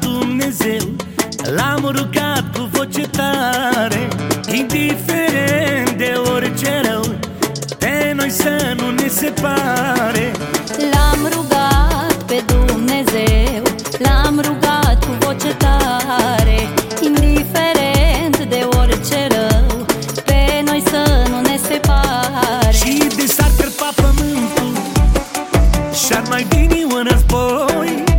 Dumnezeu L-am rugat cu voce tare Indiferent de orice rău Pe noi să nu ne separe. L-am rugat pe Dumnezeu L-am rugat cu voce tare Indiferent de orice rău Pe noi să nu ne separe. Și de s-ar cărpa pământul Și-ar mai veni un război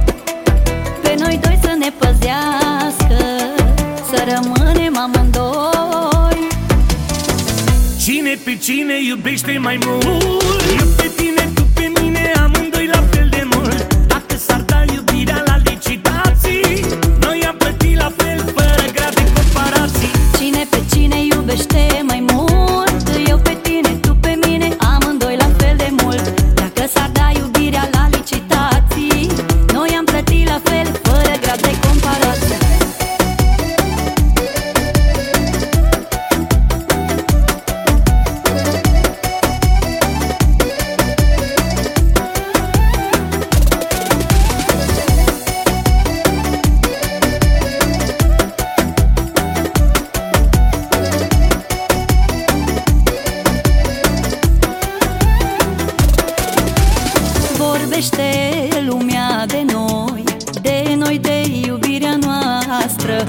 Să rămânem amândoi. Cine pe cine iubește mai mult? Eu pe tine, Vorbește lumea de noi De noi, de iubirea noastră.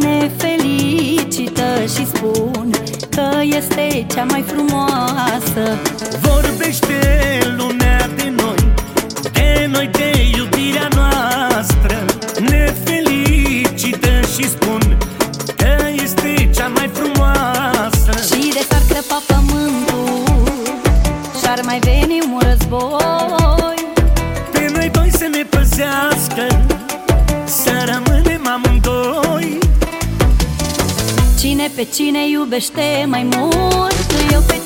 Ne felicită și spun Că este cea mai frumoasă. Vorbește lumea pe cine iubește mai mult. Eu pe tine